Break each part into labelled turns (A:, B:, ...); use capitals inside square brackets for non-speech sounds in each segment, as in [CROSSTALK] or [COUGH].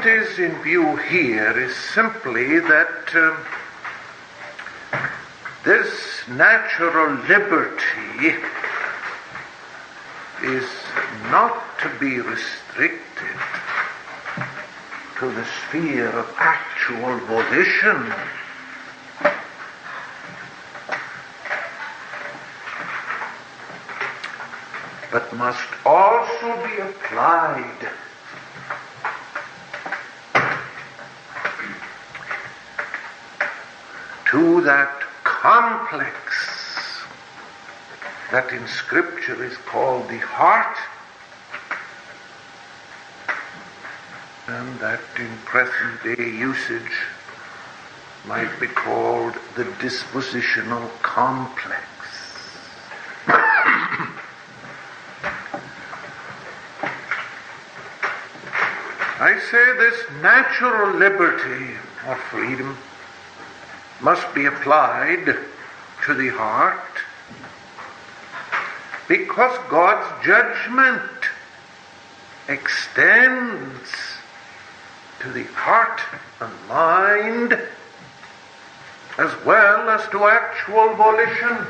A: What is in view here is simply that um, this natural liberty is not to be restricted to the sphere of actual volition. But must also be applied to that complex that in Scripture is called the heart, and that in present day usage might be called the dispositional complex. [COUGHS] I say this natural liberty or freedom must be applied to the heart because God's judgment extends to the heart and mind as well as to actual volition.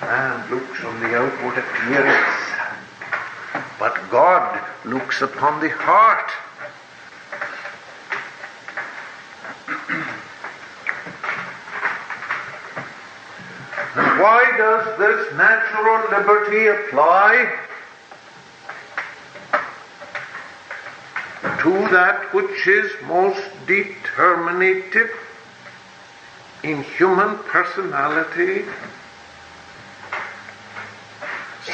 A: Man looks on the outward appearance, but God looks upon the heart. Why does this natural liberty apply to that which is most determinative in human personality?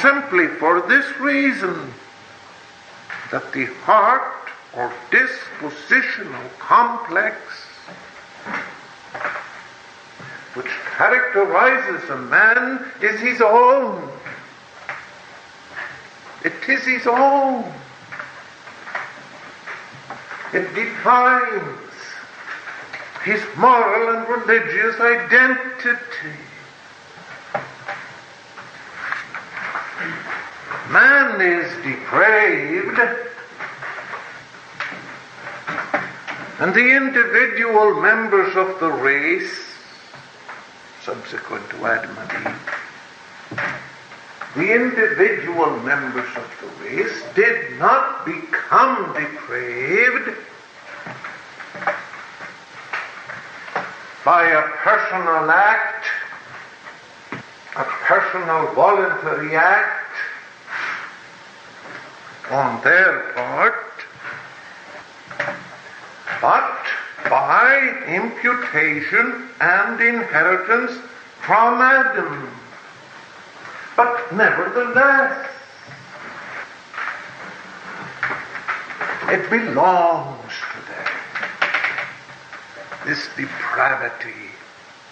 A: Simply for this reason that the heart or dispositional complex which characterizes a man is his own. It is his own. It defines his moral and religious identity. Man is depraved, and the individual members of the race, subsequent to Adam and Eve, the individual members of the race did not become depraved by a personal act, a personal voluntary act, on their part, but by imputation and inheritance from Adam. But nevertheless, it belongs to them. This depravity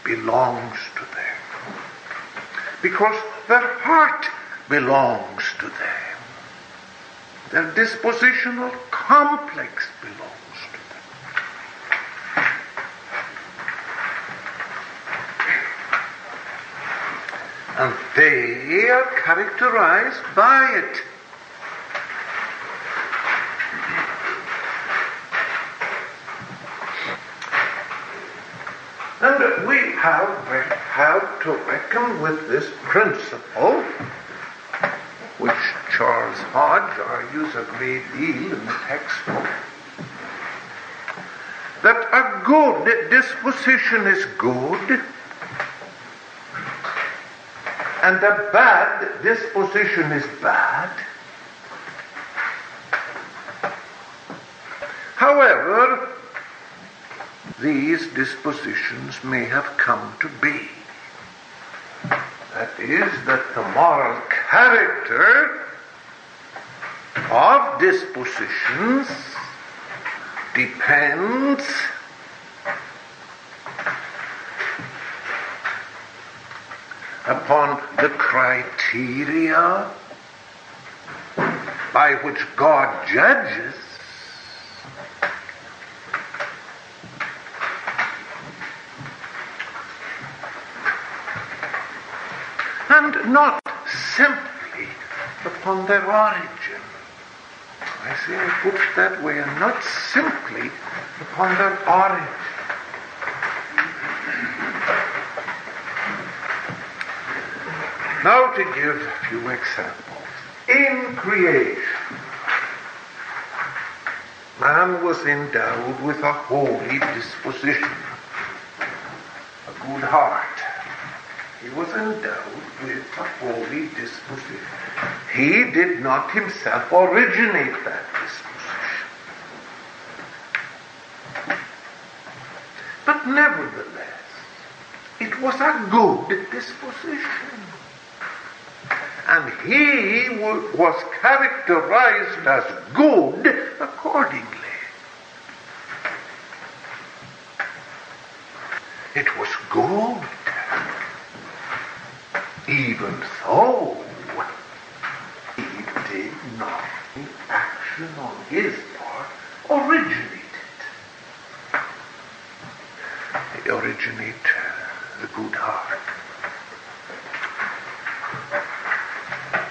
A: belongs to them. Because their heart belongs to them. Their dispositional complex belongs to them. And they are characterized by it. And we have, have to reckon with this principle which Charles Hodge argues a great deal in the textbook, that a good disposition is good and a bad disposition is bad. However, these dispositions may have come to be. That is, that the moral character of dispositions depends upon the criteria by which God judges and not simply upon their origin. I say I put that way, and not simply upon that origin. Now to give a few examples. In creation, man was endowed with a holy disposition, a good heart. He was endowed with a holy disposition. He did not himself originate that disposition. But nevertheless, it was a good disposition and he was characterized as good accordingly. It was good, even though he did not, in action on his part, originate it. He originate the good heart.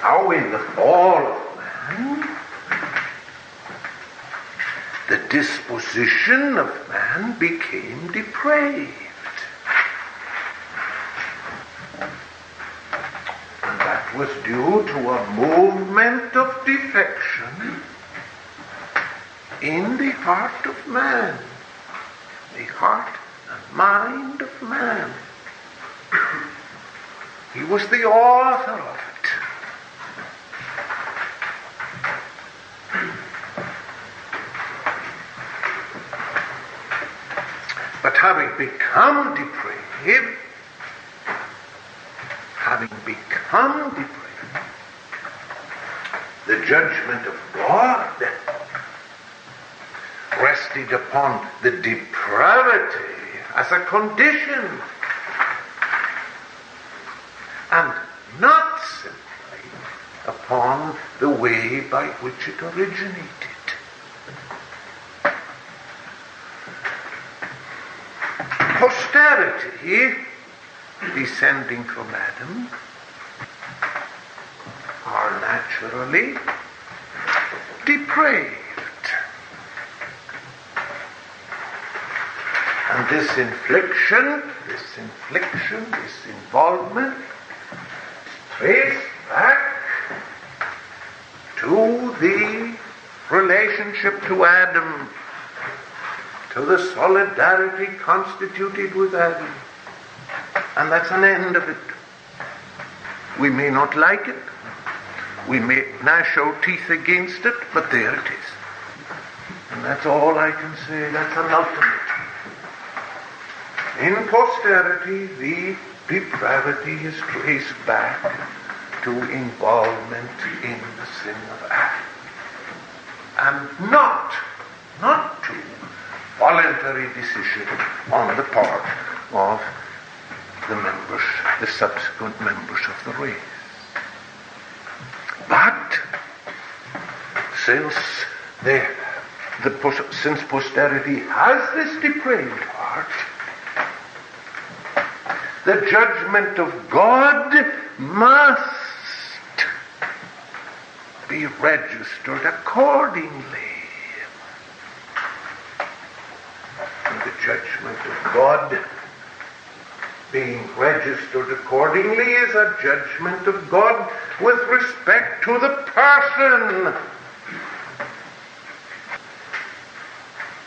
A: Now in the fall of man, the disposition of man depraved. And that was due to a movement of defection in the heart of man, the heart and mind of man. He was the author of it. But having become depraved, having become depraved, the judgment of God rested upon the depravity as a condition and not simply upon the way by which it originated. Posterity, descending from Adam, are naturally depraved. And this infliction, this infliction, this involvement, traced back to the relationship to Adam, to the solidarity constituted with Adam. And that's an end of it. We may not like it. We may gnash our teeth against it, but there it is. And that's all I can say. That's an ultimate. In posterity, the depravity is traced back to involvement in the sin of Adam. And not, not voluntary decision on the part of the members, the subsequent members of the race. But since the, the since posterity has this depraved heart, the judgment of God must be registered accordingly. And the judgment of God being registered accordingly is a judgment of God with respect to the person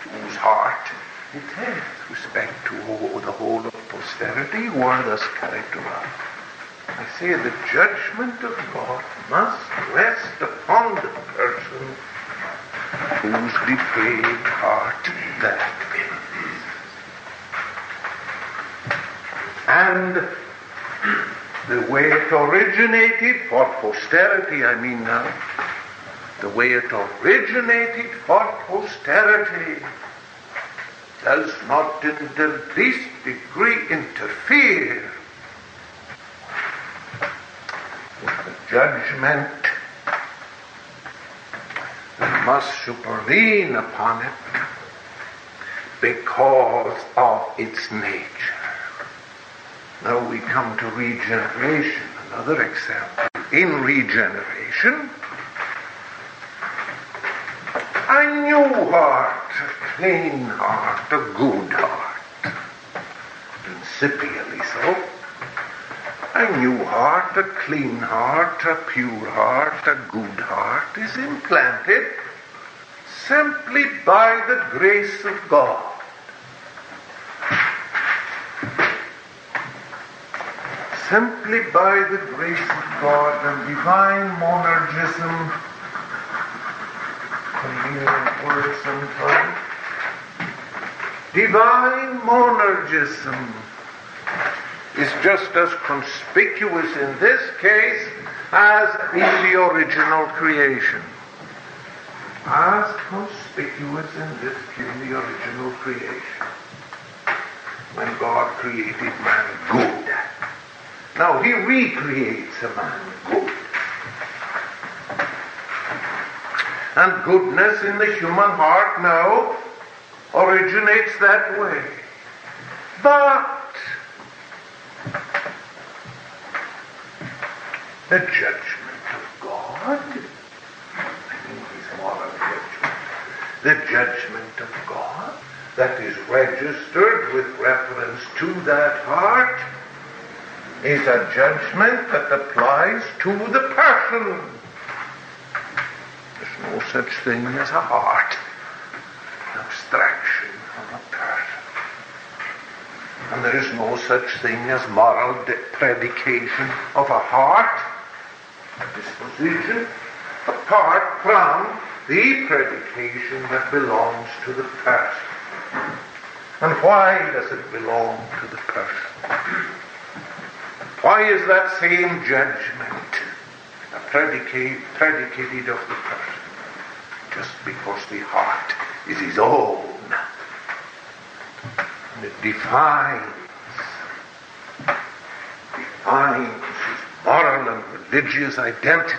A: whose heart it is, with respect to the whole of posterity were thus characterized. I say the judgment of God must rest upon the person whose depraved heart that is. And the way it originated for posterity, I mean now, the way it originated for posterity does not in the least degree interfere with the judgment that must supervene upon it because of its nature. Now we come to regeneration, another example. In regeneration, a new heart, a clean heart, a good heart, principially so. A new heart, a clean heart, a pure heart, a good heart is implanted simply by the grace of God. Simply by the grace of God and divine monergism, word sometimes, divine monergism is just as conspicuous in this case as in the original creation as conspicuous in this in the original creation. When God created man good. Now he recreates a man good. And goodness in the human heart now originates that way. But the judgment of God the judgment of God that is registered with reference to that heart is a judgment that applies to the person. There's no such thing as a heart, an abstraction from a person. And there is no such thing as moral predication of a heart, a disposition, apart from the predication that belongs to the person. And why does it belong to the person? Why is that same judgment a predicate, predicated of the person? Just because the heart is his own. And it defines, defines his moral and religious identity.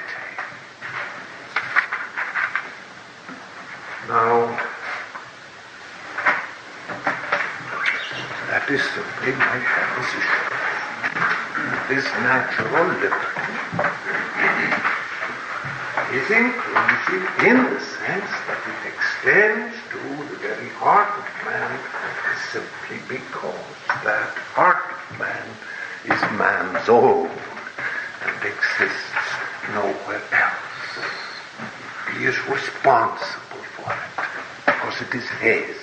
A: Now, that is simply my proposition. This natural liberty is inclusive in the sense that it extends to the very heart of man simply because that heart of man is man's own and exists nowhere else. He is responsible for it because it is his.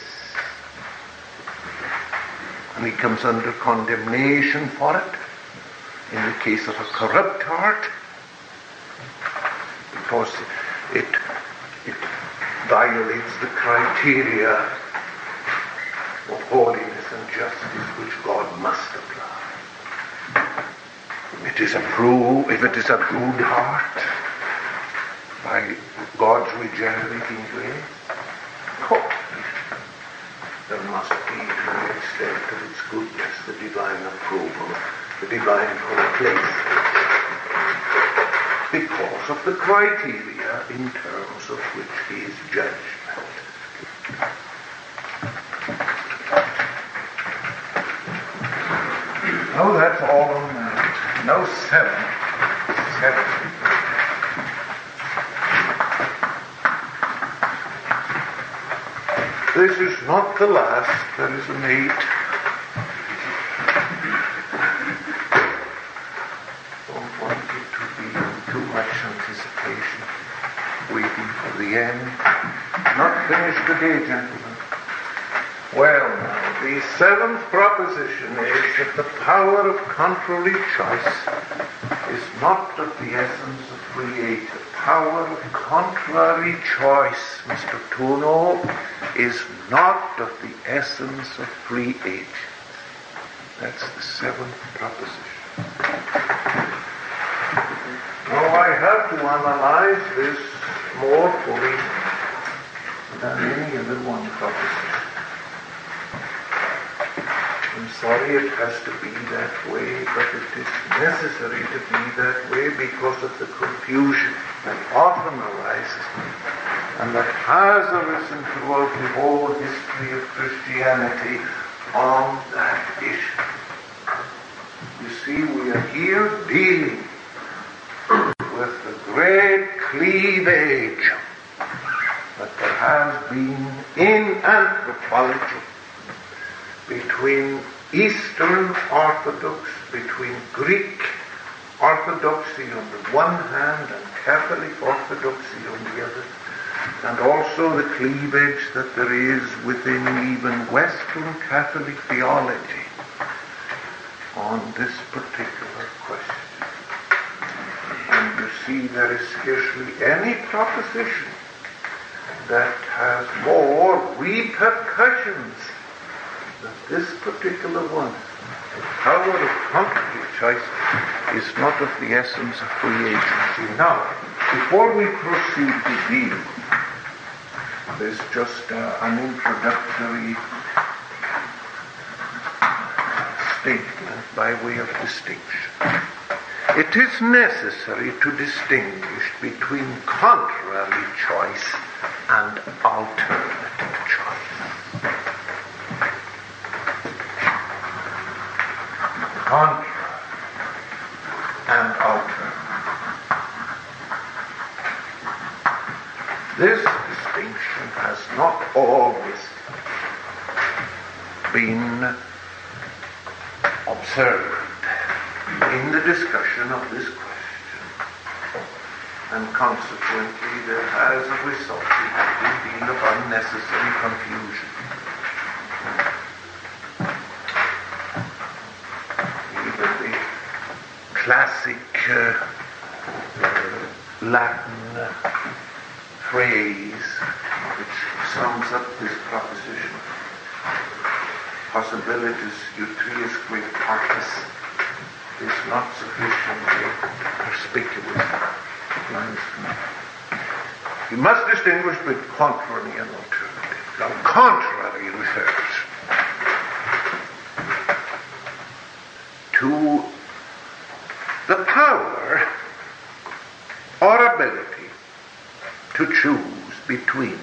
A: And he comes under condemnation for it in the case of a corrupt heart because it, it violates the criteria of holiness and justice which God must apply. It is a true, if it is a good heart, by God's regenerating grace, there must be, to the extent of its goodness, the divine approval, the divine place, because of the criteria in terms of which he is judged. Oh, that's all on that. No seven. Seven. This is not the last, there is an eight. Don't want it to be too much anticipation, end. Not finished today, gentlemen. Well, now, the seventh proposition is that the power of contrary choice is not of the essence of creator. Power of contrary choice, Mr. Tuno, is not of the essence of free agents. That's the seventh proposition. Now I have to analyze this more fully than any other one. I'm sorry it has to be that way, but it is necessary to be that way because of the confusion that often arises and that has arisen throughout the whole history of Christianity on that issue. You see, we are here dealing cleavage that there has been in anthropology between Eastern Orthodox, between Greek Orthodoxy on the one hand and Catholic Orthodoxy on the other, and also the cleavage that there is within even Western Catholic theology on this particular question. See, there is scarcely any proposition that has more repercussions than this particular one. The power of contrary choice is not of the essence of free agency. Now, before we proceed to deal, there's just uh, an introductory statement by way of distinction. It is necessary to distinguish between contrary choice and alternative choice. Contrary and alternative. This distinction has not always been observed in the discussion of this question. And consequently, there has resulted a good deal of unnecessary confusion. Even the classic uh, Latin phrase which sums up this proposition possibilitas utriusque partis is not sufficiently perspicuous. You must distinguish between contrary and alternative. Now, contrary refers to the power or ability to choose between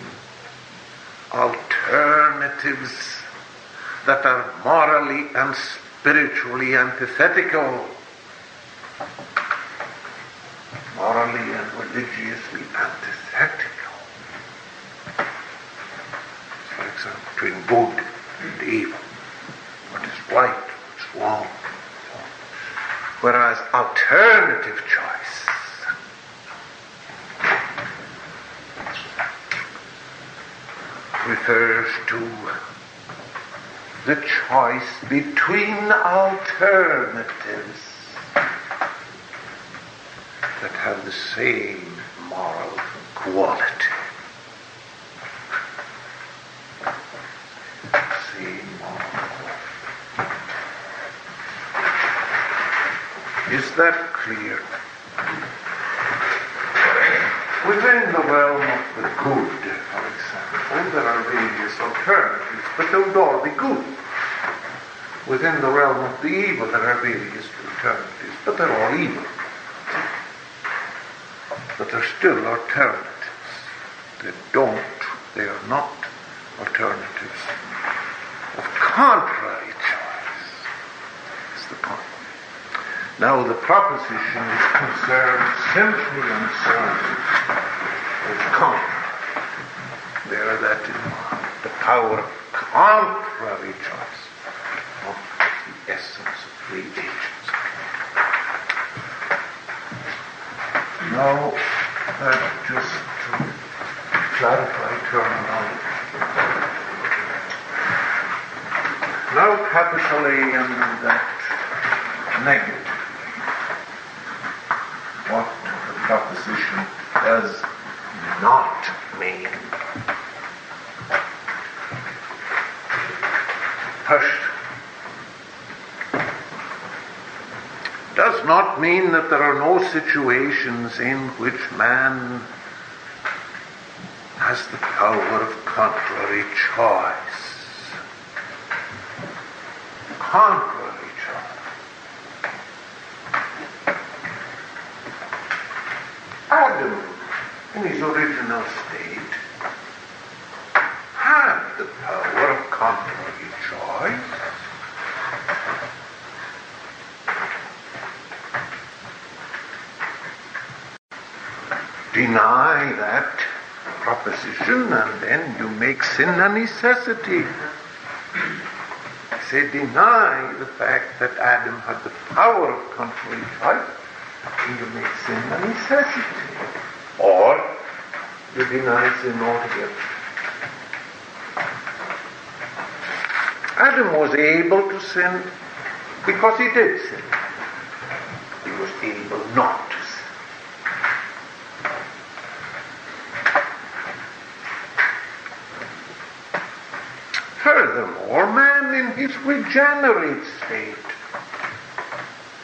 A: alternatives that are morally and spiritually antithetical, morally and religiously antithetical. For example, between good and evil, what is right, what's wrong. Whereas alternative choice refers to the choice between alternatives that have the same moral quality. Same moral quality. Is that clear? Within the realm of the good, for example, there are various alternatives, but they would all be good. Within the realm of the evil, there are various alternatives, but they're all evil. But they're still alternatives. They don't, they are not alternatives of contrary choice. That's the point. Now, the proposition is concerned simply and solely with contrary. Bear that in mind. The power of contrary choice of the essence of free agency. Now, that just to clarify terminology. Now, capital A under um, that negative what the proposition does not mean. First, not mean that there are no situations in which man has the power of contrary choice. Contrary choice. Adam, in his original state, had the power of contrary choice. Deny that proposition and then sin a necessity. Say, deny the fact that Adam had the power of choice, and you make sin a necessity. Or you deny sin altogether. Adam was able to sin because he did sin. He was able not to sin. Furthermore, man in his regenerate state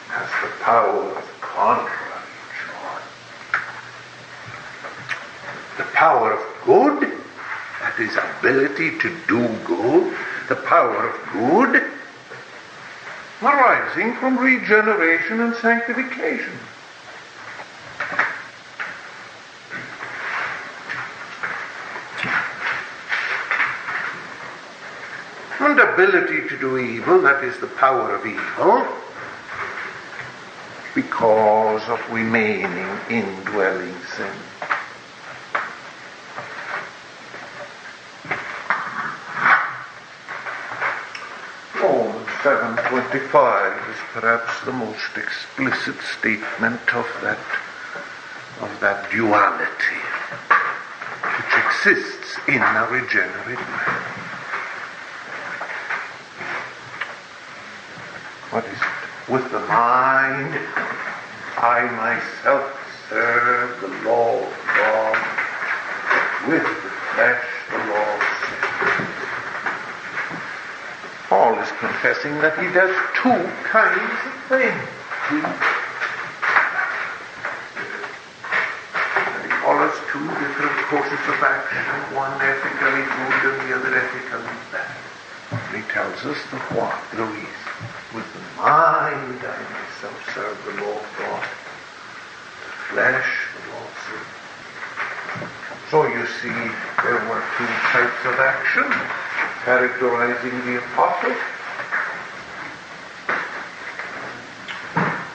A: has the power of contrary choice. The power of good, that is ability to do good, the power of good arising from regeneration and sanctification. And ability to do evil, that is the power of evil, because of remaining indwelling sin. Romans 7.25 is perhaps the most explicit statement of that, of that duality which exists in a regenerate man. What is it? With the mind, I myself serve the law of God. With the flesh, the law. Paul is confessing that he does two kinds of things. He follows two different courses of action, one ethically good and the other ethically bad. He tells us the what, the reason. With the mind I myself serve the law of God. The flesh, the law of sin. So you see, there were two types of action characterizing the apostle.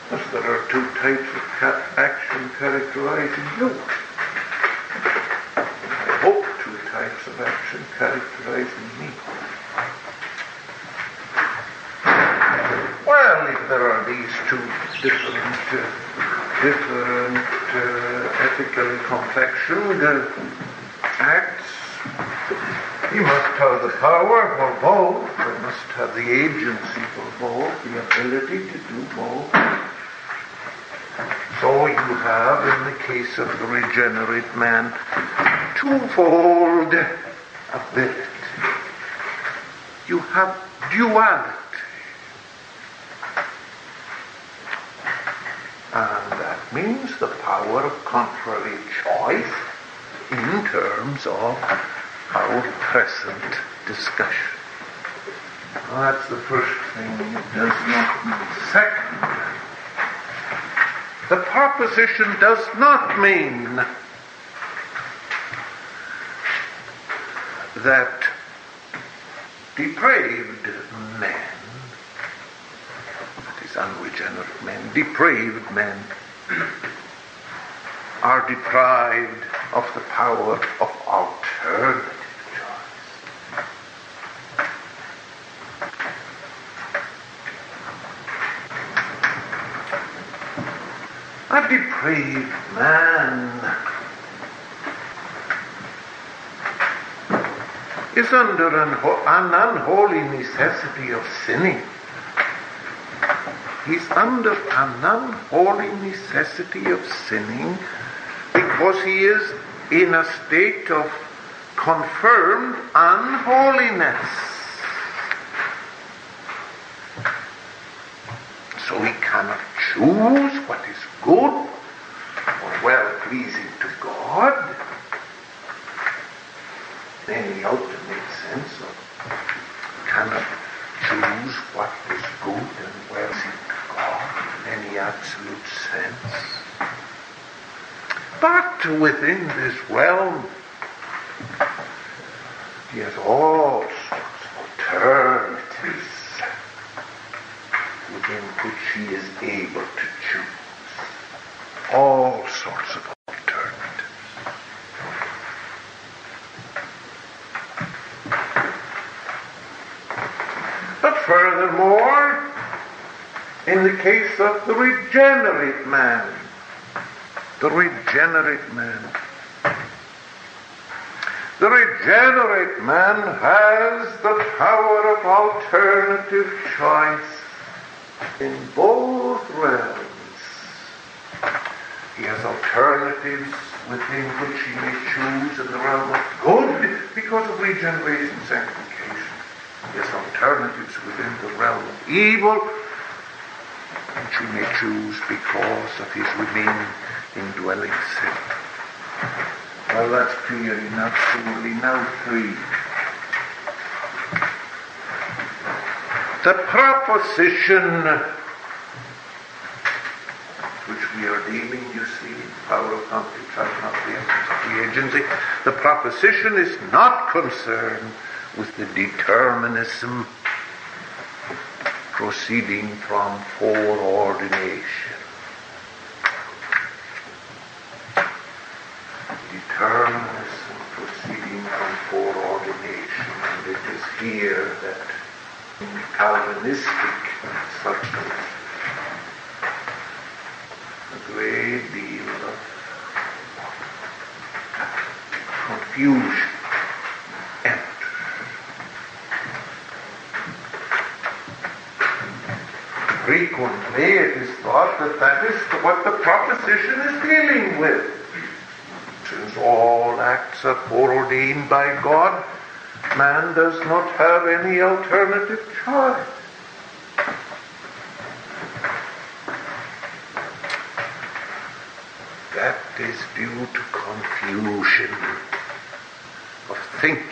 A: Thus there are two types of ca- action characterizing you. I hope two types of action characterizing me. Well, if there are these two different, uh, different uh, ethically complexioned uh, acts, he must have the power for both. He must have the agency for both, the ability to do both. So you have, in the case of the regenerate man, twofold ability. You have duality. And that means the power of contrary choice in terms of our present discussion. Well, that's the first thing it does not mean. Second, the proposition does not mean that depraved men, that is unregenerate men, depraved men, are deprived of the power of alternative choice. A depraved man is under an, an unholy necessity of sinning. He's under an unholy necessity of sinning because he is in a state of confirmed unholiness. So he cannot choose what is good or well pleasing to God, in the ultimate sense of cannot choose what is good and well pleasing to God in any absolute sense. But within this realm, he has all sorts of alternatives within which he is able to choose. All sorts of alternatives. But furthermore, in the the regenerate man, the regenerate man, the regenerate man has the power of alternative choice in both realms. He has alternatives within which he may choose in the realm of good because of regeneration sanctification. He has alternatives within the realm of evil because of his remaining indwelling sin. Well, that's clear enough. Surely now three. The proposition which we are dealing, you see, power of conflict, not the the agency. The proposition is not concerned with the determinism proceeding from foreordination. Determinism proceeding from foreordination. And it is here that in Calvinistic circles a great deal of confusion Frequently it is thought that that is what the proposition is dealing with. Since all acts are foreordained by God, man does not have any alternative choice. That is due to confusion of thinking.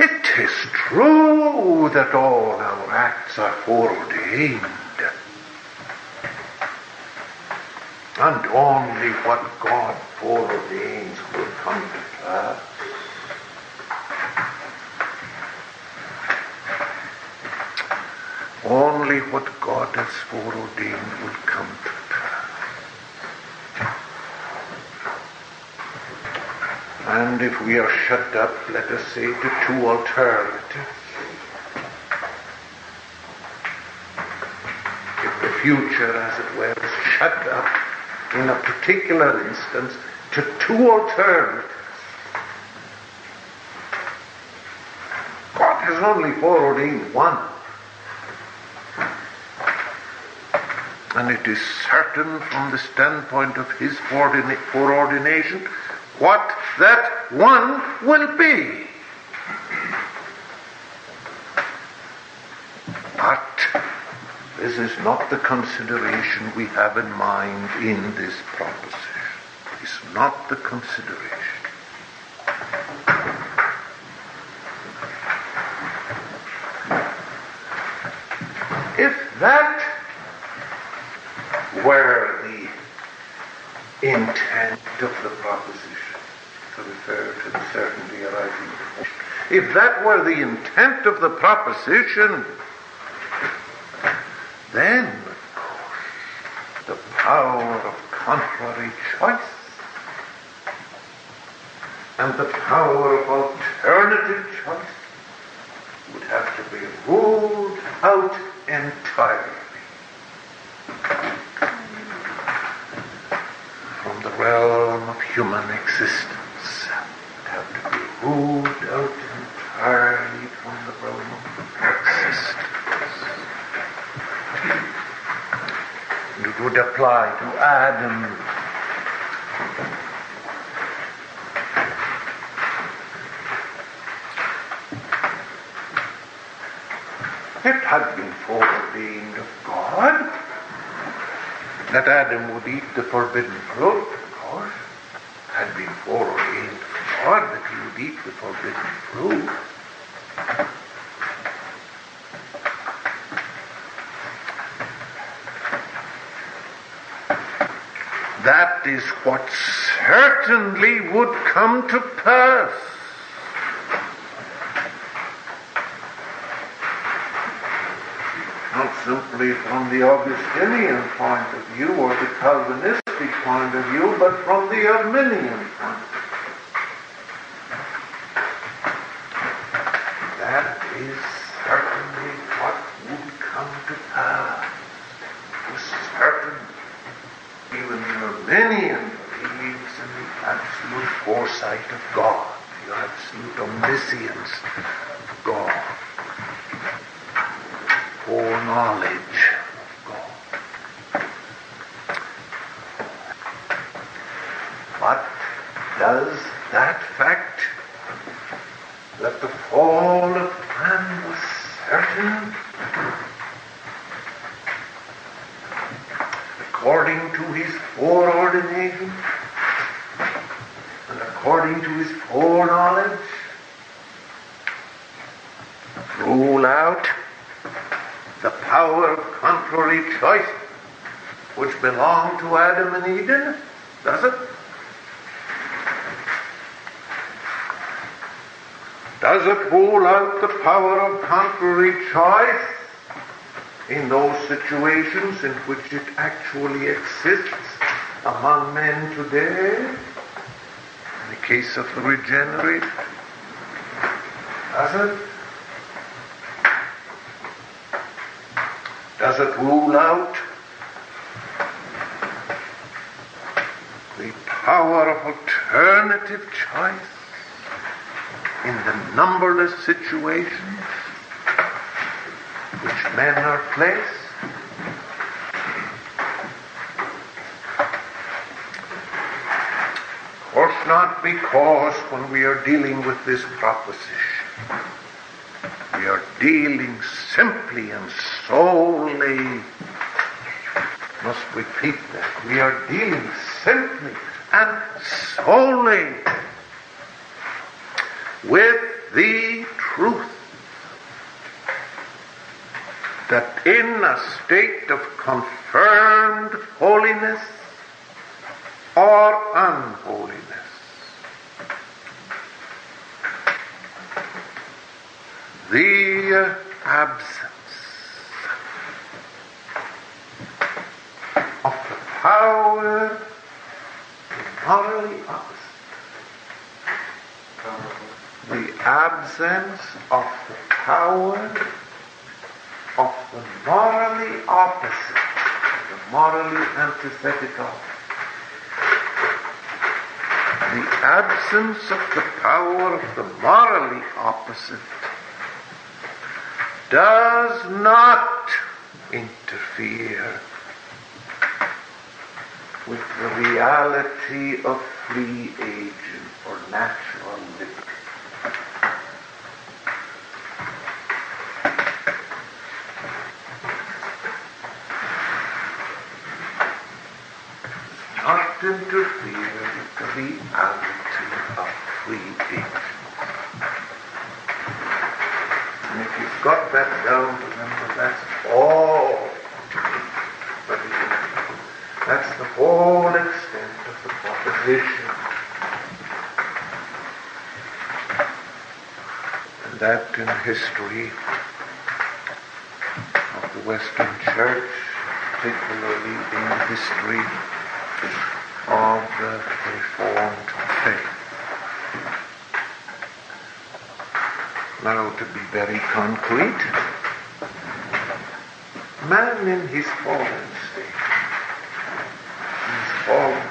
A: It is true that all our acts are foreordained. And only what God foreordains will come to pass. Only what God has foreordained will come to pass. And if we are shut up, let us say, to two alternatives, if the future, as it were, is shut up in a particular instance to two alternatives, God has only foreordained one. And it is certain from the standpoint of his foreordination what that one will be. But this is not the consideration we have in mind in this proposition. It's not the consideration. If that were the intent of the proposition, to refer to the certainty arising. If that were the intent of the proposition, then, of course, the power of contrary choice and the power of alternative choice would have to be ruled out entirely. from the realm of human existence would have to be ruled out entirely from the realm of existence. And it would apply to Adam. It had been foreordained of God that Adam would eat the forbidden fruit, of course. Had been foreordained of God that he would eat the forbidden fruit. Is what certainly would come to pass. Not simply from the Augustinian point of view or the Calvinistic point of view, but from the Arminian point of view. That is certainly what would come to pass. It was certain. Even the Arminian believes in the absolute foresight of God, the absolute omniscience of God, foreknowledge of God. But does that fact that the fall of man was certain according to his foreordination and according to his foreknowledge, rule out the power contrary choice which belonged to Adam and Eve? Does it? Does it rule out the power of contrary choice in those situations in which it actually exists among men today? In the case of the regenerate, does it? Does it rule out the power of alternative choice in the numberless situations which men are placed? Of course not because when we are dealing with this proposition, we are dealing simply and solely, must repeat that, we are dealing simply and solely with the truth that in a state of confirmed holiness or unholiness, the uh, absence of the power morally opposite, the absence of the power of the morally opposite, the morally antithetical, the absence of the power of the morally opposite does not interfere the reality of free agent or natural liberty. Not interfere with the reality of free agent. And if you've got that down, remember that's all. But that's the whole extent of the proposition. And that in the history of the Western Church, particularly in the history of the Reformed faith. Now, to be very concrete, man in his fallen state, his fallen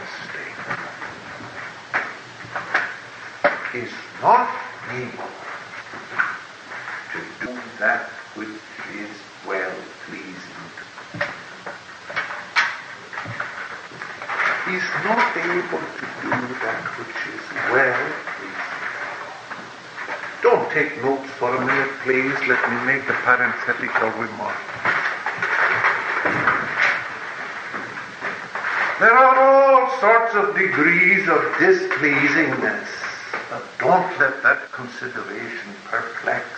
A: state, is not do that which is well pleasing God. Not able to do that which is well pleasing. Don't take notes for a minute, please. Let me make a parenthetical remark. There are all sorts of degrees of displeasingness, but don't let that consideration perplex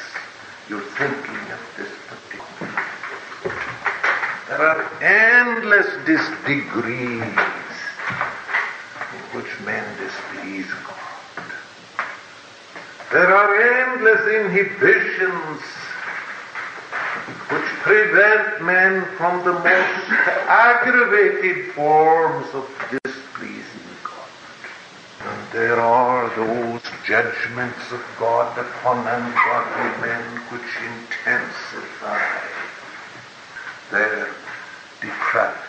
A: thinking of this particular. There are endless degrees in which men displease God. There are endless inhibitions which prevent men from the most aggravated forms of displeasing God. And there are those judgments of God upon ungodly men which intensify their depravity,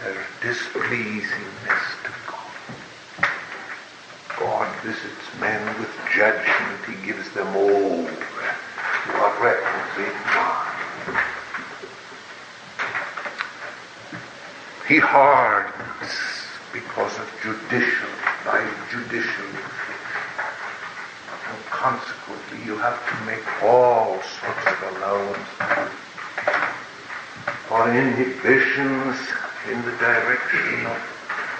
A: their displeasingness to God. God visits men with judgment. He gives them over to a reprobate mind. He hardens because of judicial, by judicial And consequently, you have to make all sorts of allowances for inhibitions in the direction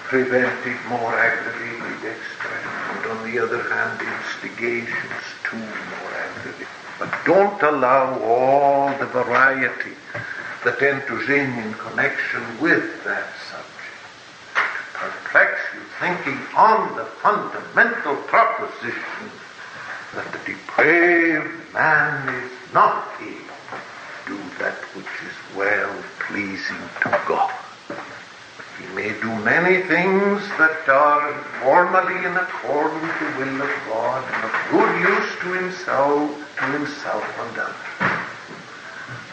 A: prevent it, more expression, and on the other hand, instigations to more aggravated. But don't allow all the variety that enters in in connection with that subject to perplex you, thinking on the fundamental proposition that the depraved man is not able to do that which is well pleasing to God. He may do many things that are formally in accordance with the will of God and of good use to himself, to himself and others.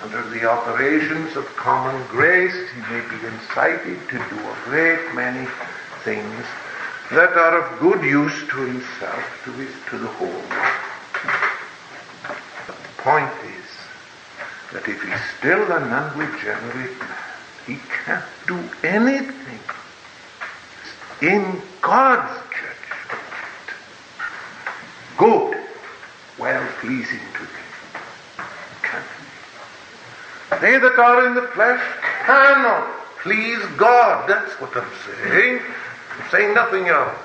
A: Under the operations of common grace, he may be incited to do a great many things that are of good use to himself, to, his, to the whole. But the point is that if he's still an unregenerate man, he can't do anything in God's judgment good, well pleasing to him. They that are in the flesh cannot please God. That's what I'm saying. I'm saying nothing else.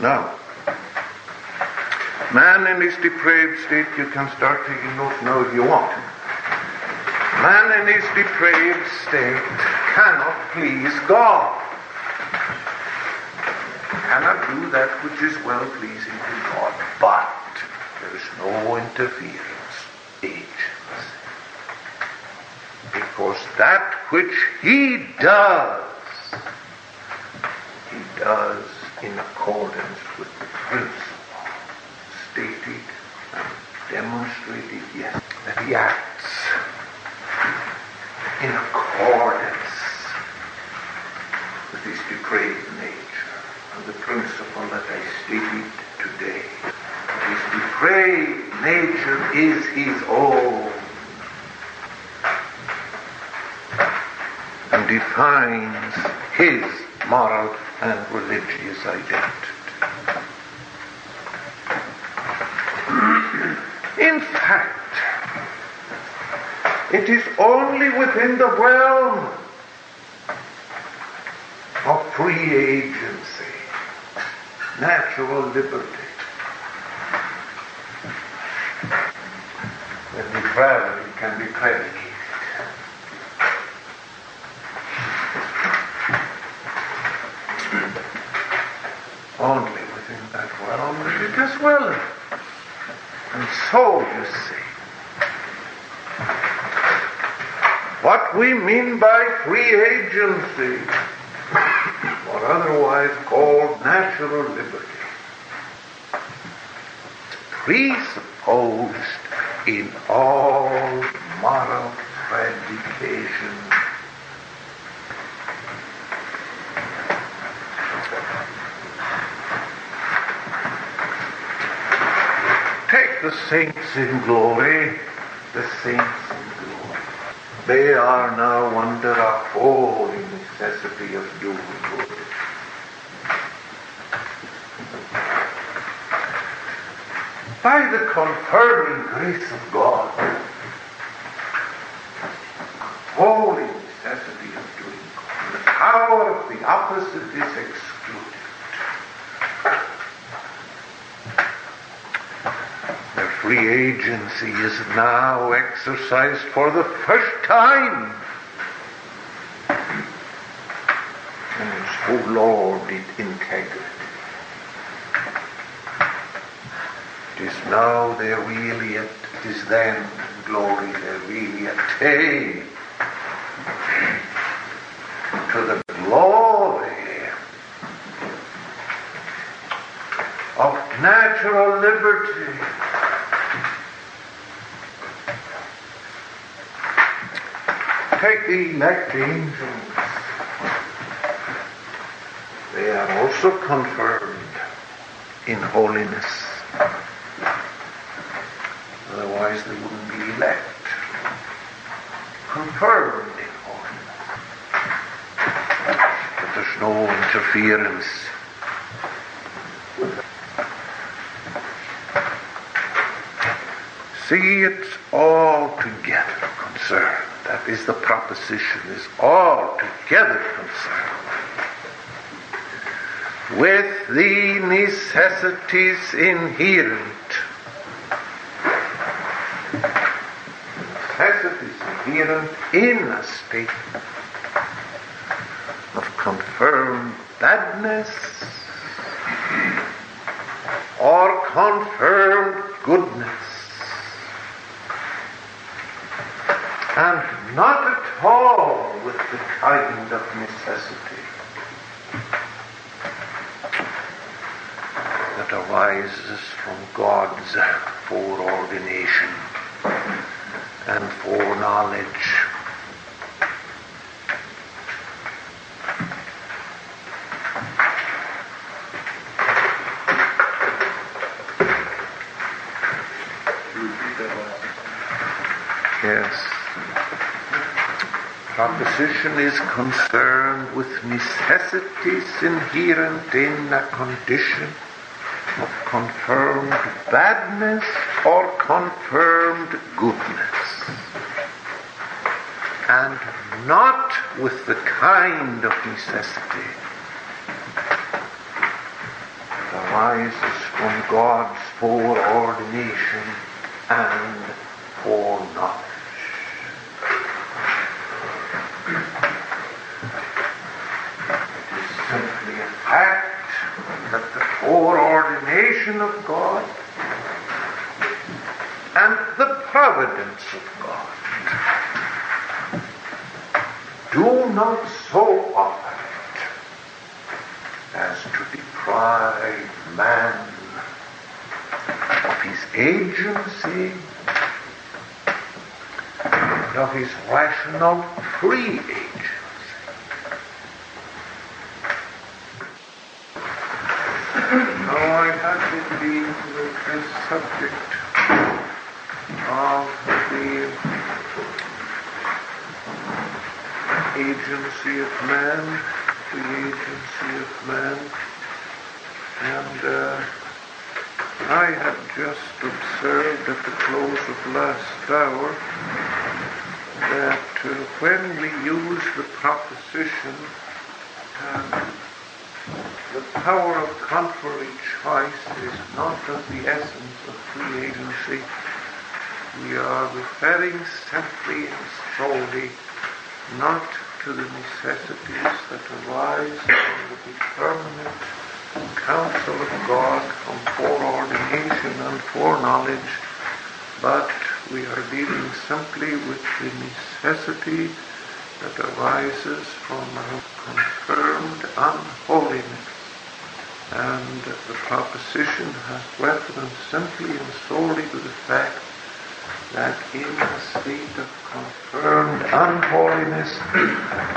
A: Now, man in his depraved state, you can start taking notes now if you want. Man in his depraved state cannot please God. Cannot do that which is well pleasing to God, but there is no interference because that which he does, he does in accordance with the principle stated and demonstrated yes, that he acts in accordance with his depraved nature and the principle that I stated today. His depraved nature is his own and defines his moral and religious identity. [CLEARS THROAT] In fact, it is only within the realm of free agency, natural liberty, that depravity can be predicated. only within that realm that it is willing. And so, you see, we mean by free agency, or otherwise called natural liberty, presupposed in all moral predication Take the saints in glory, the saints. They are now under a holy necessity of doing good. by the confirming grace of God, holy necessity of doing good. The power of the opposite is excluded. Free agency is now exercised for the first time. And so Lord it integrity. It is now they really, it is then glory they really attain to the glory of natural liberty. Take the elect angels. They are also confirmed in holiness. Otherwise, they wouldn't be elect. Confirmed in holiness. But there's no interference. See, it's all together concerned. That is the proposition, is all together concerned with the necessities inherent necessities inherent in a state of confirmed badness or confirmed goodness. And not at all with the kind of necessity that arises from God's foreordination and foreknowledge. Proposition is concerned with necessities inherent in a condition of confirmed badness or confirmed goodness. And not with the kind of necessity that arises from God's foreordination and foreknowledge. It is simply a fact that the foreordination of God and the providence of God do not so operate as to deprive man of his agency and of his rational free agency. Now I have indeed with this subject of the agency of man, the agency of man, and uh, I had just observed at the close of last hour that uh, when we use the proposition um, the power of contrary choice is not of the essence of free agency. We are referring simply and solely not to the necessities that arise from the determinate counsel of God from foreordination and foreknowledge, but we are dealing simply with the necessity that arises from confirmed unholiness. And the proposition has reference simply and solely to the fact that in a state of confirmed unholiness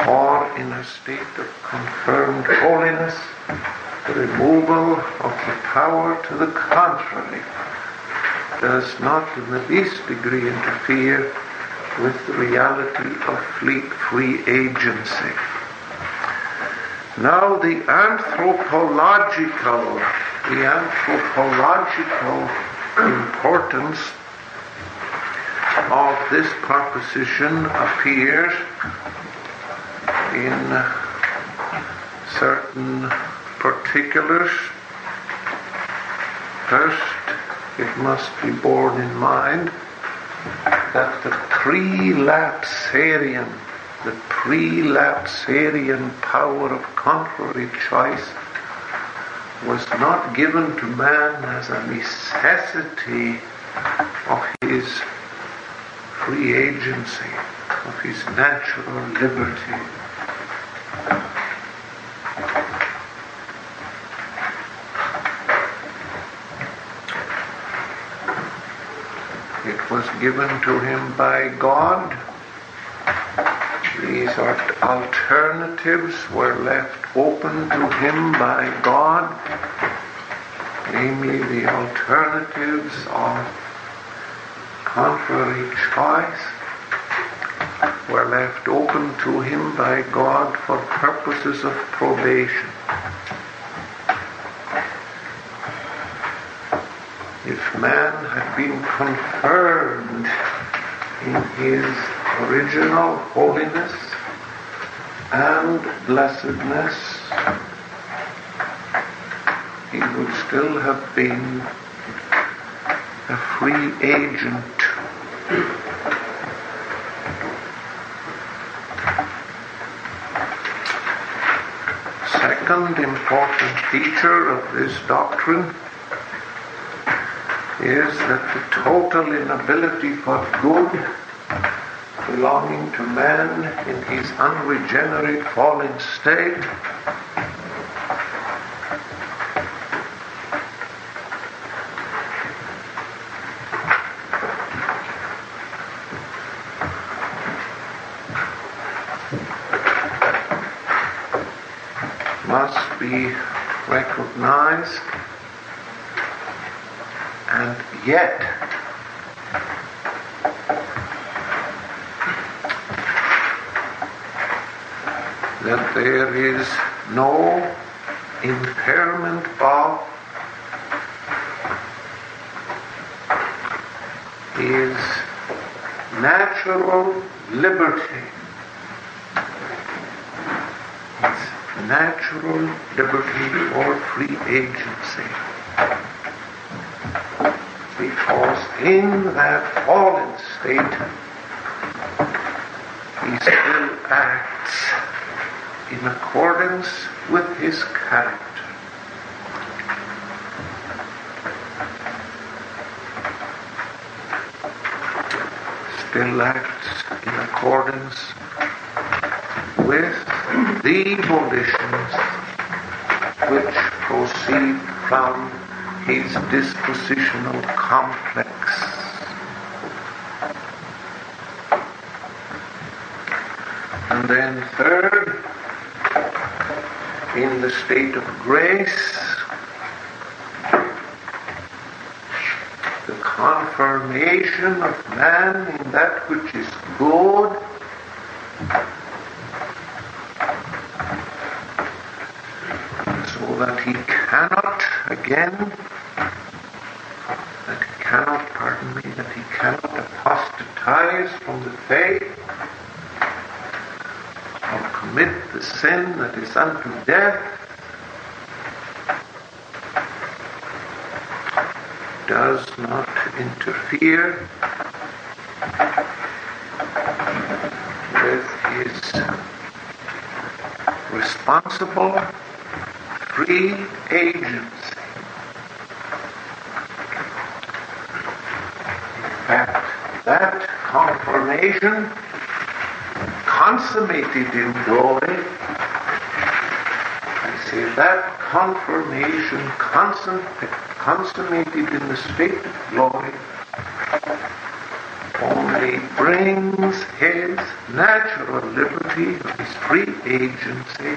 A: or in a state of confirmed holiness, the removal of the power to the contrary does not in the least degree interfere with the reality of free agency. Now the anthropological, the anthropological importance of this proposition appears in certain particulars. First, it must be borne in mind that the pre-lapsarian, the pre-lapsarian power of contrary choice was not given to man as a necessity of his free agency, of his natural liberty. It was given to him by God. These alternatives were left open to him by God, namely the alternatives of contrary choice were left open to him by God for purposes of probation. If man had been confirmed in his original holiness and blessedness, he would still have been a free agent Important feature of this doctrine is that the total inability for good belonging to man in his unregenerate fallen state he cannot again, that he cannot, pardon me, that he cannot apostatize from the faith or commit the sin that is unto death, does not interfere with his responsible free agency. That, that confirmation consummated in glory. I say that confirmation consummated in the state of glory only brings his natural liberty, his free agency,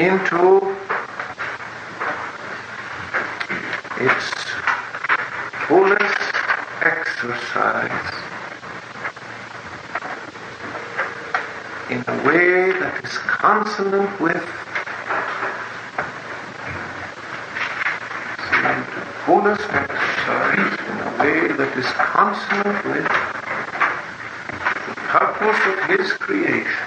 A: into its fullest exercise. in a way that is consonant with the fullest exercise in a way that is consonant with the purpose of his creation.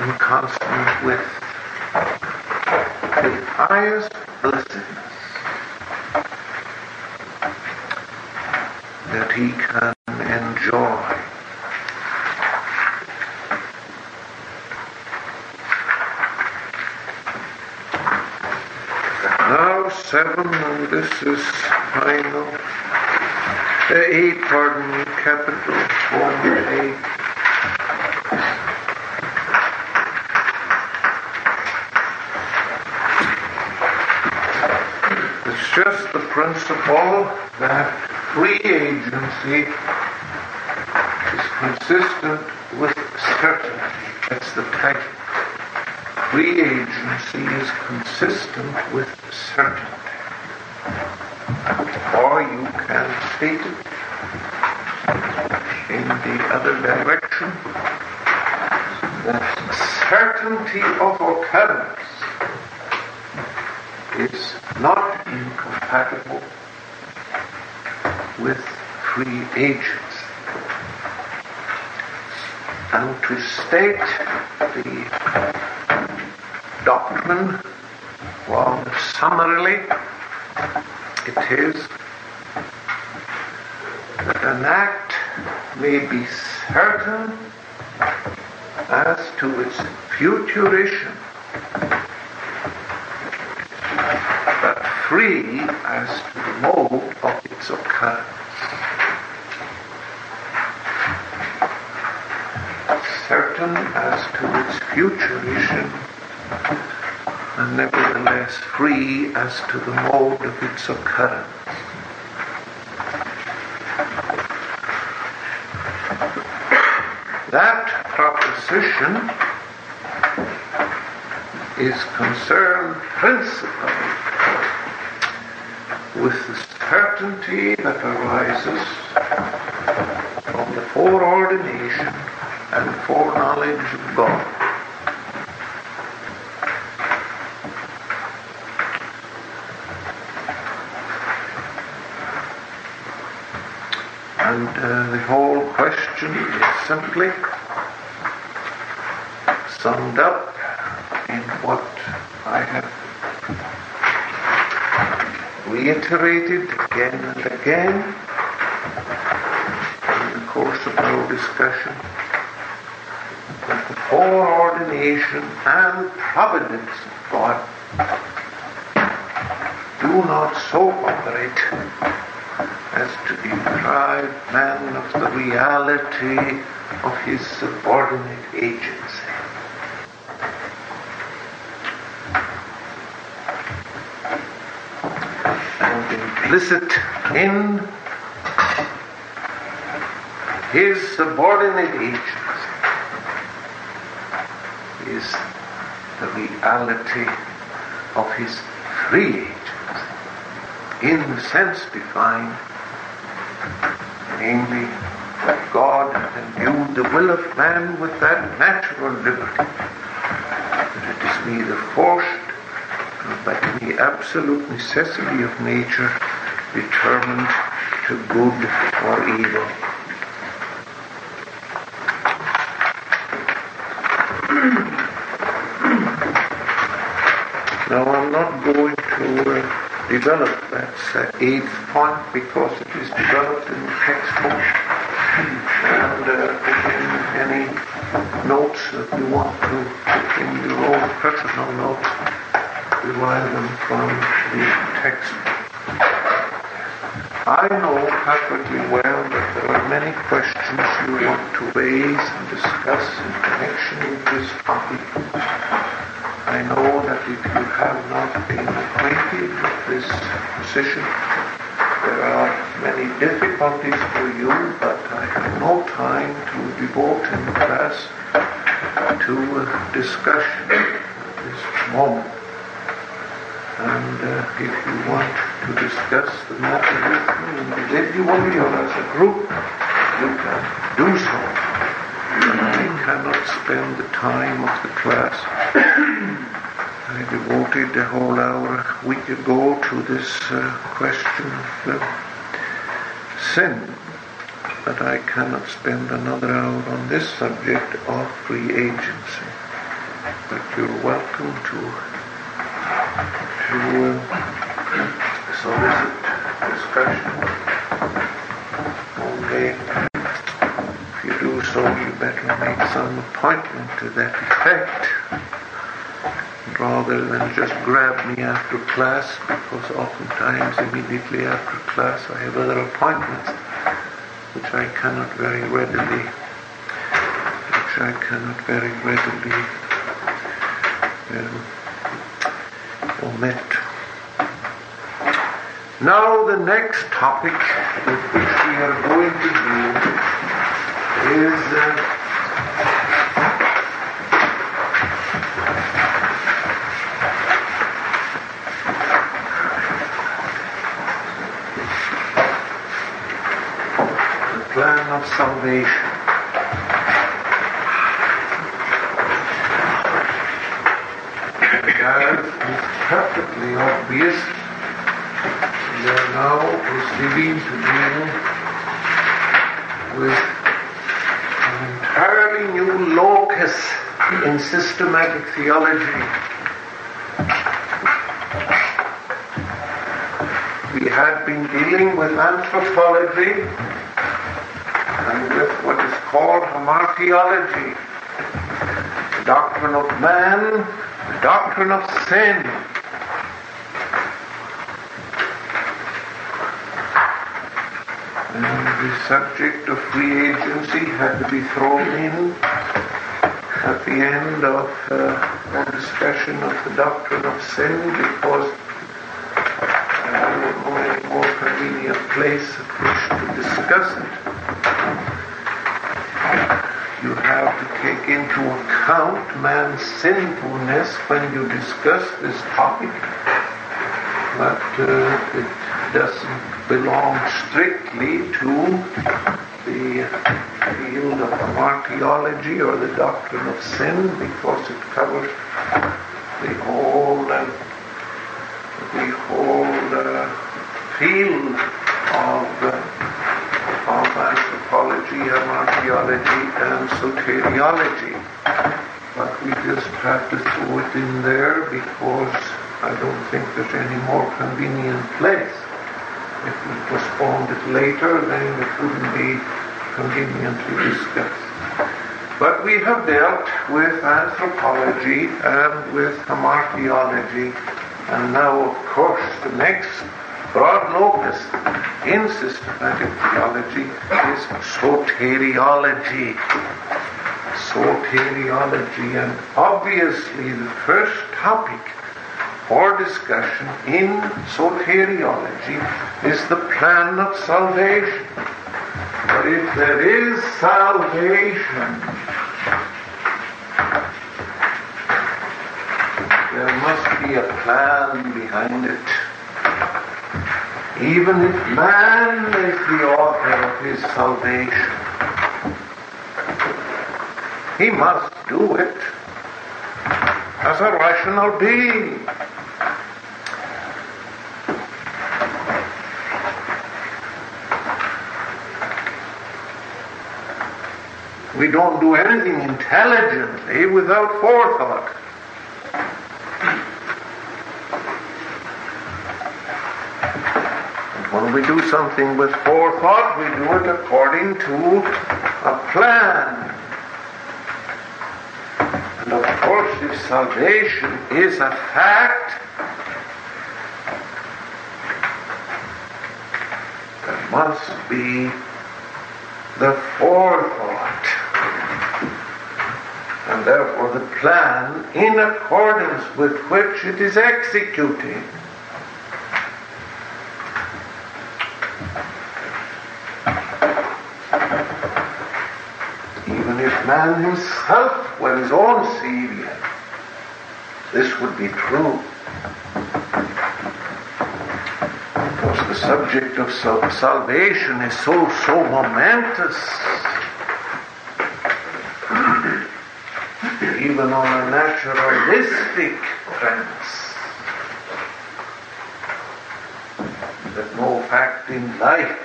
A: And consonant with the highest blessedness that he can enjoy. Now seven, and this is final. Uh, eight, It's just the principle that free agency is consistent with certainty. That's the title. Free agency is consistent with certainty. Or you can state it in the other direction The certainty of occurrence is not incompatible with free agency. And to state the doctrine, well, summarily, it is that an act may be certain as to its futuration but free as to the mode of its occurrence. Certain as to its futuration, and nevertheless free as to the mode of its occurrence. That proposition is concerned principally with the certainty that arises from the foreordination and foreknowledge of God. And uh, the whole question is simply summed up in what I have reiterated again and again in the course of our discussion that the foreordination and providence of God do not so operate as to deprive man of the reality of his subordinate agency. And implicit in his subordinate agency is the reality of his free agency. In the sense defined namely that God imbued the will of man with that natural liberty, that it is neither forced any absolute necessity of nature determined to good or evil. [CLEARS THROAT] Now I'm not going to uh, develop that uh, eighth point because it is developed in the textbook and uh, in any notes that you want to in your own personal notes, them from the textbook. I know perfectly well that there are many questions you want to raise and discuss in connection with this topic. I know that if you have not been acquainted with this position, there are many difficulties for you, but I have no time to devote in class to discussion at this moment. If you want to to discuss the matter with me individually or as a group, you can do so. I cannot spend the time of the class. [CLEARS THROAT] I devoted a whole hour a week ago to this uh, question of uh, sin, but I cannot spend another hour on this subject of free agency. But you're welcome to to solicit discussion. Okay. If you do so, you better make some appointment to that effect rather than just grab me after class because oftentimes immediately after class I have other appointments which I cannot very readily which I cannot very readily um, Now the next topic with which we are going to deal is uh, the plan of salvation. As is perfectly obvious, we are now proceeding to deal with an entirely new locus in systematic theology. We had been dealing with anthropology and with what is called hamartiology, the doctrine of man, the doctrine of sin. And the subject of free agency had to be thrown in at the end of uh, our discussion of the doctrine of sin because don't know any more convenient place at which to discuss it. You have to take into account man's sinfulness when you discuss this topic, but uh, it doesn't belong strictly to the field of hamartiology or the doctrine of sin because it covers the whole uh, the whole uh, field of uh, of anthropology, hamartiology, and soteriology. But we just have to throw it in there because I don't think there's any more convenient place. Postponed it later, then it wouldn't be conveniently discussed. But we have dealt with anthropology and with hamartiology, and now, of course, the next broad locus in systematic theology is soteriology. Soteriology, and obviously the first topic for discussion in soteriology is the plan of salvation. But if there is salvation, there must be a plan behind it. Even if man is the author of his salvation, he must do it as a rational being. We don't do anything intelligently without forethought. When we do something with forethought, we do it according to a plan. And of course, if salvation is a fact, there must be the forethought and therefore the plan in accordance with which it is executed. Even if man himself were his own Savior, this would be true. course, the subject of salvation is so, so momentous. Even on a naturalistic premise. That no fact in life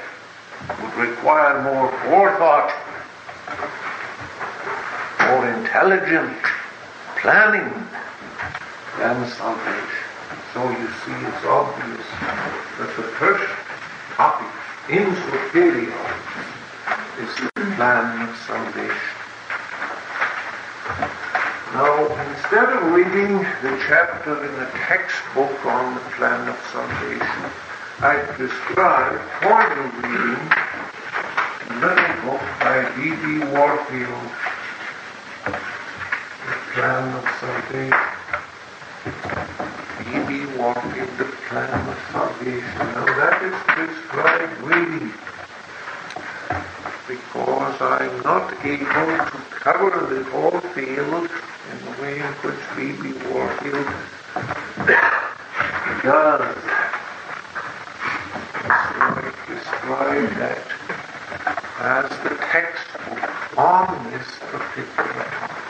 A: would require more forethought, more intelligent planning than salvation. So you see, it's obvious that the first topic in soteria is the plan of salvation. Now, instead of reading the chapter in the textbook on the plan of salvation, I prescribe for the reading a little book by B.B. Warfield, The Plan of Salvation. B.B. Warfield, The Plan of Salvation. Now that is prescribed reading because I'm not able to cover the whole field which B.B. Warfield does. So I describe that as the textbook on this particular topic.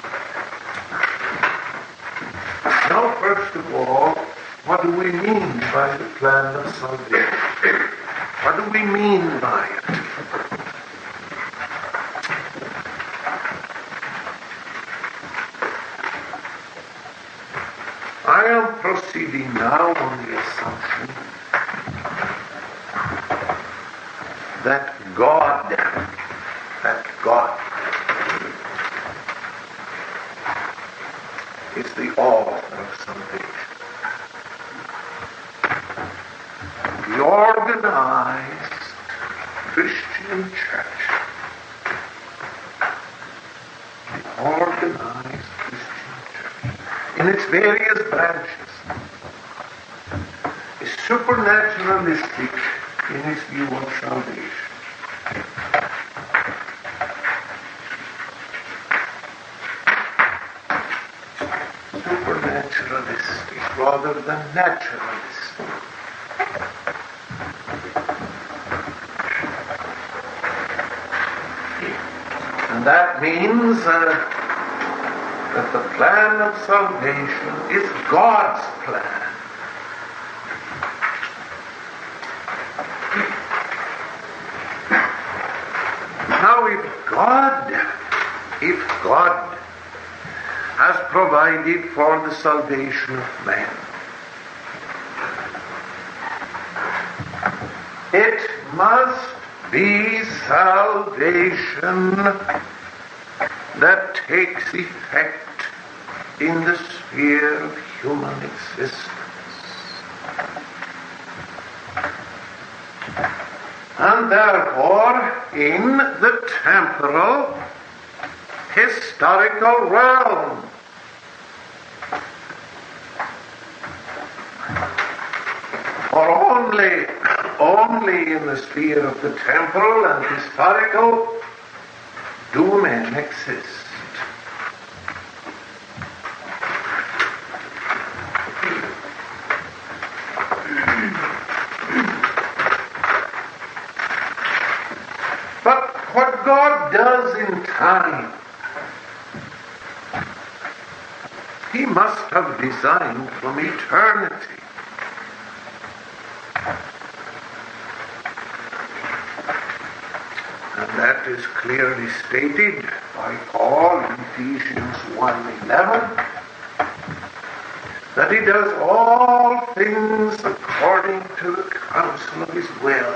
A: Now, first of all, what do we mean by the plan of salvation? What do we mean by it? I am proceeding now on the assumption that God, that God is the author of salvation. The organized Christian church, the organized Christian church, in its various branches, is supernaturalistic in its view of salvation. Supernaturalistic rather than naturalistic. And that means uh, that the plan of salvation is God's plan. Now, if God, if God has provided for the salvation of man, it must be salvation that takes effect in the sphere of human existence. And therefore, in the temporal, historical realm, for only, only in the sphere of the temporal and historical do men exist. But what God does in time, He must have designed from eternity. And that is clearly stated by Paul in Ephesians 1.11 that he does all things according to the counsel of his will.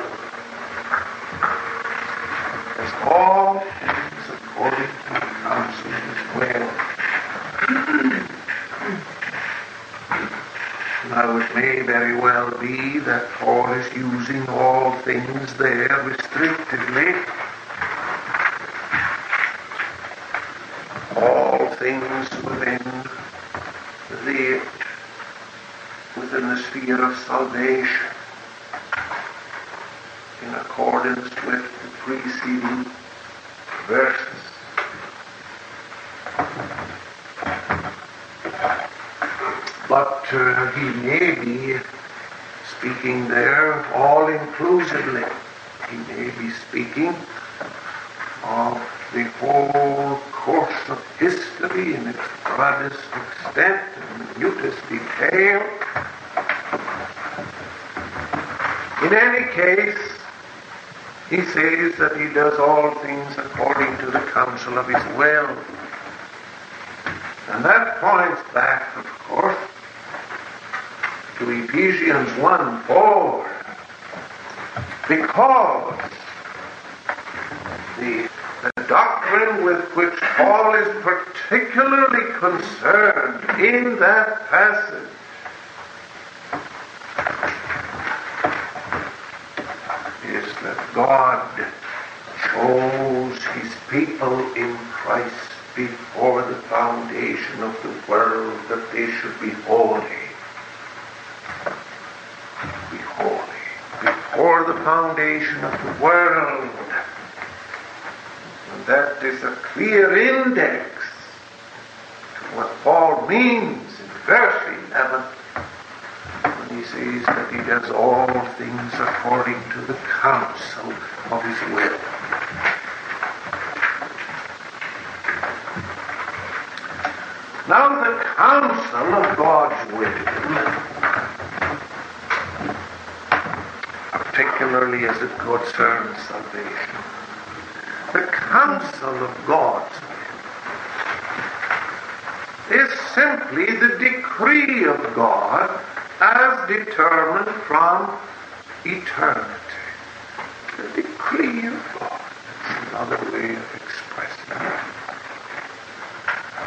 A: Does all things according to the counsel of his will. Now it may very well that Paul is using all things there restrictively. All things within the within the sphere of salvation in accordance with the preceding verses. But uh, he may be speaking there all inclusively. He may be speaking of the whole course of history in its broadest extent and minutest detail. In any case, he says that he does all things according to the counsel of his will. And that points back, of course, to Ephesians 1 4. Because the, the doctrine with which Paul is particularly concerned in that passage is that God chose his people in Christ before the foundation of the world that they should be holy. Be holy. Before the foundation of the world. And that is a clear index to what Paul means in verse 11 when he says that he does all things according to the counsel of his will. Now, the counsel of God's will, particularly as it concerns salvation, the counsel of God's is simply the decree of God determined from eternity. The decree of God. That's another way of expressing it.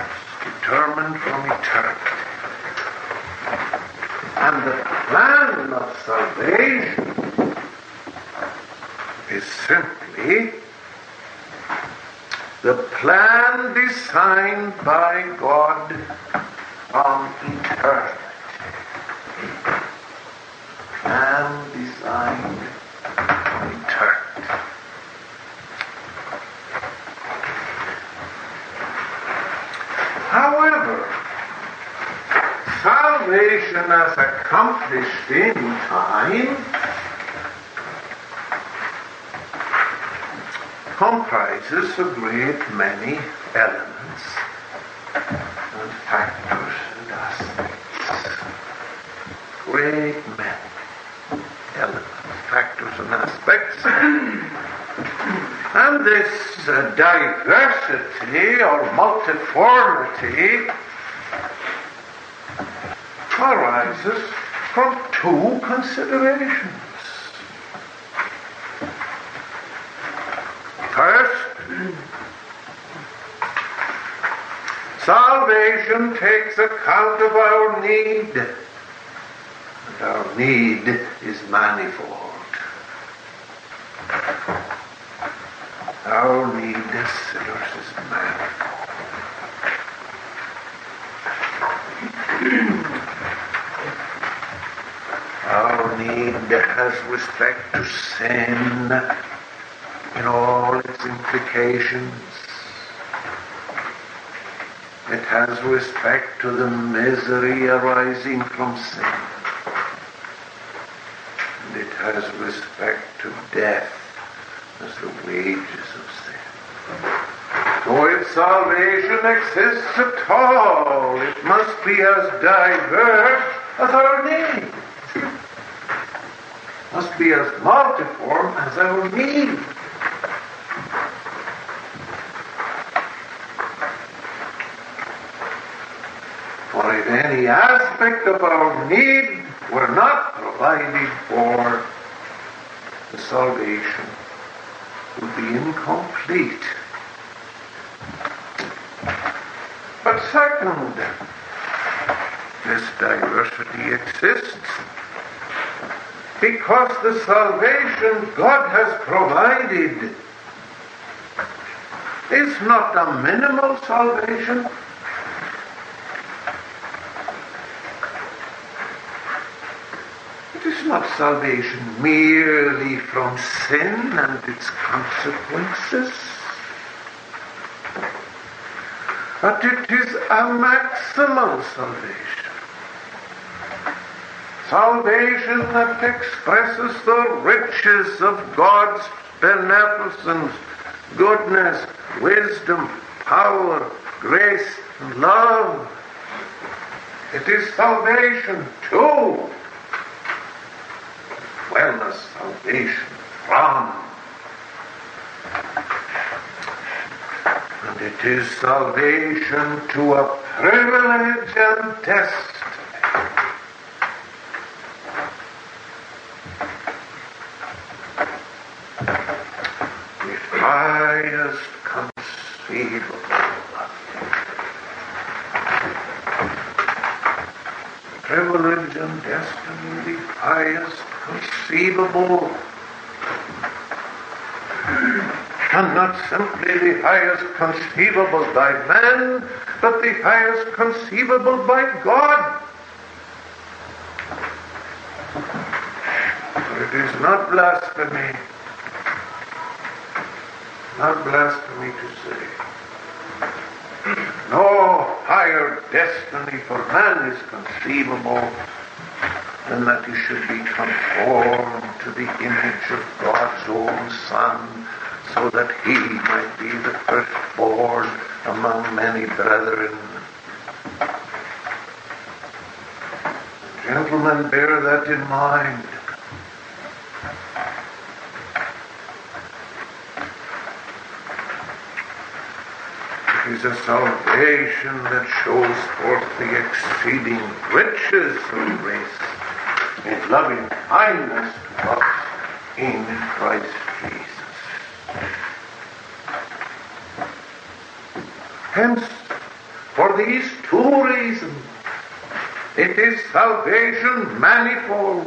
A: It's determined from eternity. And the plan of salvation is simply the plan designed by God from eternity. Plan designed from eternity. However, salvation as in time comprises a great many elements and factors and aspects. Great many elements, factors, and aspects. And this uh, diversity or multiformity arises two considerations. First, salvation takes account of our need. And our need is manifold. Our need is sinners is manifold. Need has respect to sin in all its implications. It has respect to the misery arising from sin. And it has respect to death as the wages of sin. For if salvation exists at all, it must be as diverse as our need. Be as multiform as our need. For if any aspect of our need were not provided for, the salvation would be incomplete. But second, this diversity exists because the salvation God has provided is not a minimal salvation. It is not salvation merely from sin and its consequences, but it is a maximal salvation. Salvation that expresses the riches of God's beneficence, goodness, wisdom, power, grace, and love. It is salvation too, well as salvation from. And it is salvation to a privilege and destiny. The highest conceivable privilege and destiny, the highest conceivable, and not simply the highest conceivable by man, but the highest conceivable by God. For it is not blasphemy, not blasphemy to say, no higher destiny for man is conceivable than that he should be conformed to the image of God's own Son, so that he might be the firstborn among many brethren. Gentlemen, bear that in mind. Is a salvation that shows forth the exceeding riches of grace in loving kindness to us in Christ Jesus. Hence, for these two reasons, it is salvation manifold.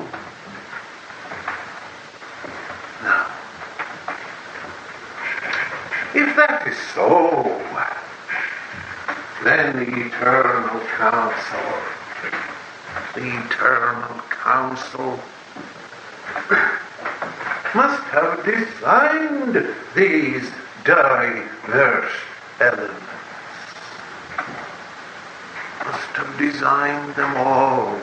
A: Now, if that is so, then the eternal counsel, the eternal counsel must have designed these diverse elements. Must have designed them all.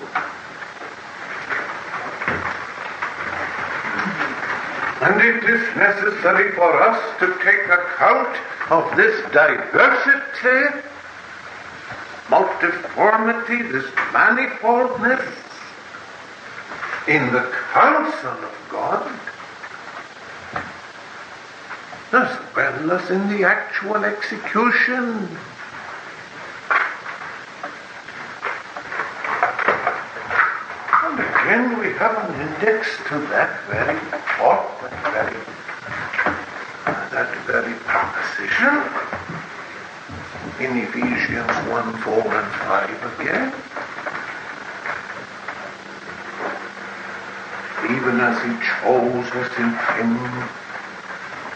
A: And it is necessary for us to take account of this diversity, multiformity, this manifoldness in the counsel of God as well as in the actual execution. And again, we have an index to that very thought, that very, that very proposition in Ephesians 1, 4, and 5 again. Even as he chose us in him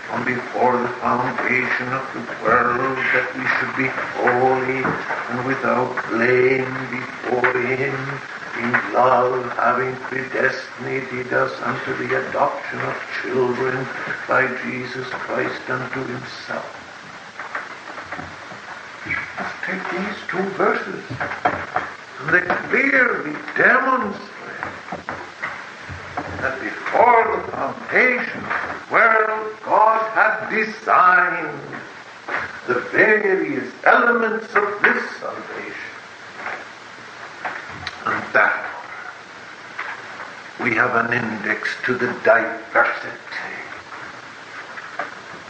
A: from before the foundation of the world that we should be holy and without blame before him in love having predestinated us unto the adoption of children by Jesus Christ unto himself. Let's take these two verses they clearly demonstrate that before the foundation of the world, God had designed the various elements of this salvation. And that we have an index to the diversity,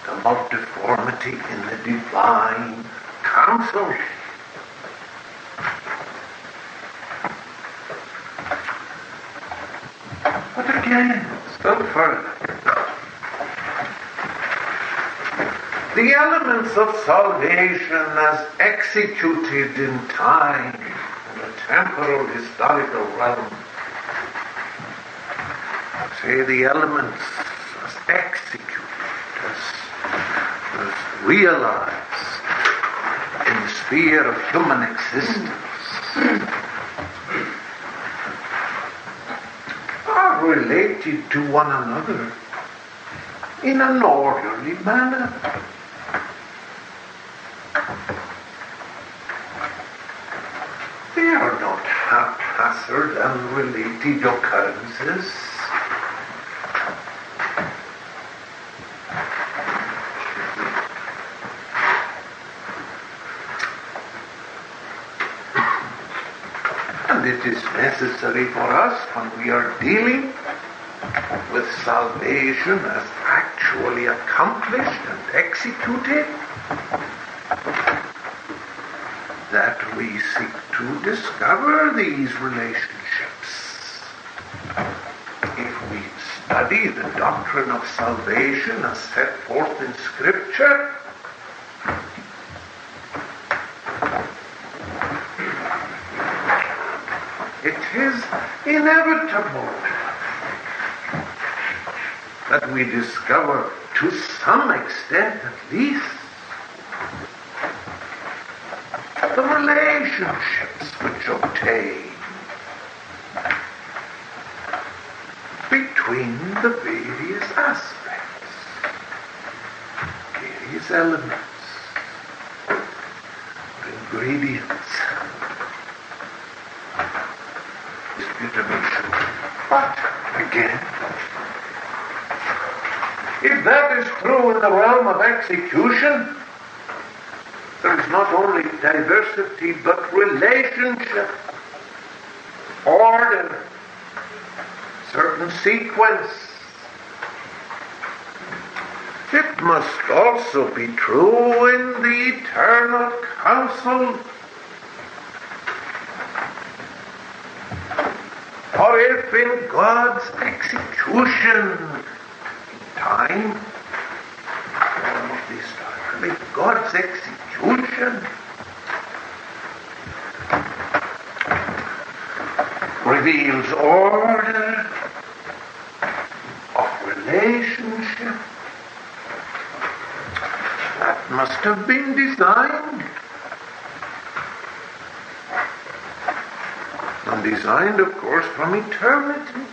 A: the multiformity in the divine counsel. But again, still further. The elements of salvation as executed in time in the temporal historical realm. Say the elements as executed, as, as realized in the sphere of human existence. Related to one another in an orderly manner. They are not haphazard haphazard, unrelated occurrences. And it is necessary for us when we are dealing salvation as actually accomplished and executed that we seek to discover these relationships. If we study the doctrine of salvation as set forth in Scripture, it is inevitable that we discover, to some extent at least, the relationships which obtain between the various aspects, various elements, ingredients. Distribution. But again, if that is true in the realm of execution, there is not only diversity but relationship, order, certain sequence. It must also be true in the eternal counsel. For if in God's execution time, form of this time, if God's execution reveals order of relationship, that must have been designed. And designed, of course, from eternity.